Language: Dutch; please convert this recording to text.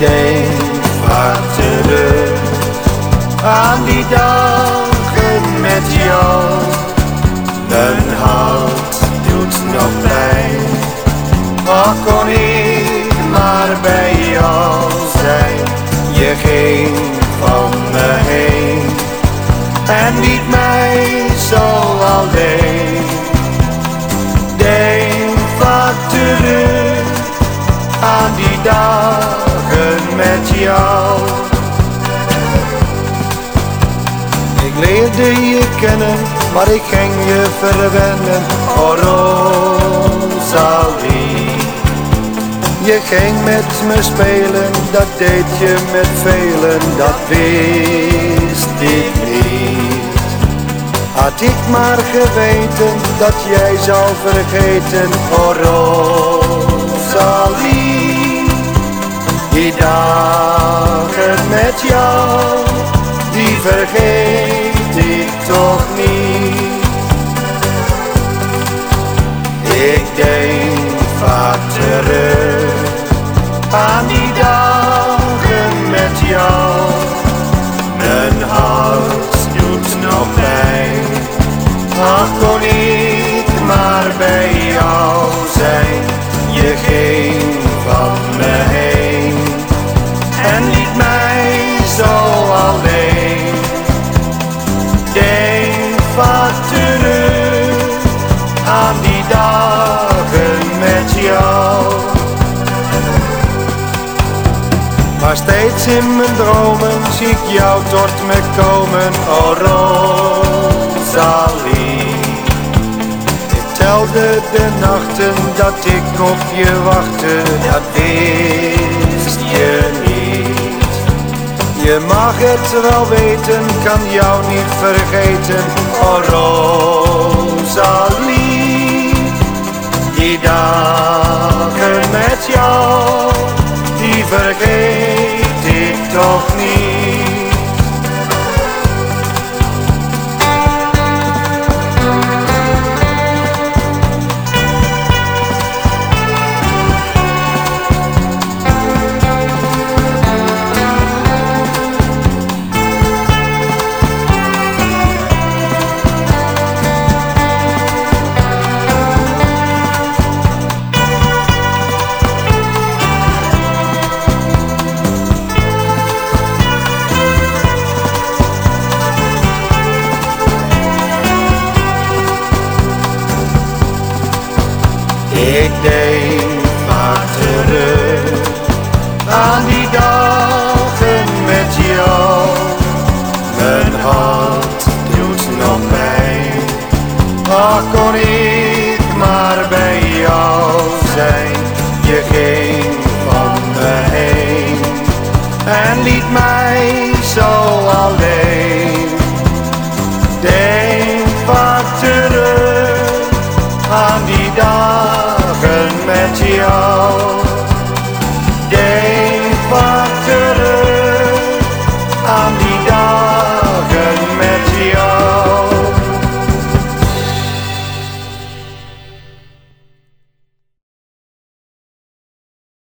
iedereen vaak terug aan die dagen met jou. Een hart doet nog pijn, maar kon ik maar bij jou zijn. Je ging van me heen en liet mij zo alleen. Denk vaak terug aan die dagen. Ik leerde je kennen, maar ik ging je verwennen, oh Rosalie. Je ging met me spelen, dat deed je met velen, dat wist ik niet. Had ik maar geweten dat jij zou vergeten, oh Rosalie. Die dagen met jou, die vergeet ik toch niet. Ik denk vaak terug aan die dagen met jou. Mijn hart doet nog pijn, ach kon ik maar bij aan die dagen met jou. Maar steeds in mijn dromen zie ik jou tot me komen, oh Rosalie. Ik telde de nachten dat ik op je wachtte, dat wist je niet. Je mag het wel weten, kan jou niet vergeten, oh Rosalie. Dagen met jou, die vergeet ik toch niet. Ik denk vaak terug aan die dagen met jou. Mijn hart doet nog pijn, ach kon ik maar bij jou zijn. Je ging van me heen en liet mij zo alleen. Denk vaak terug aan die dagen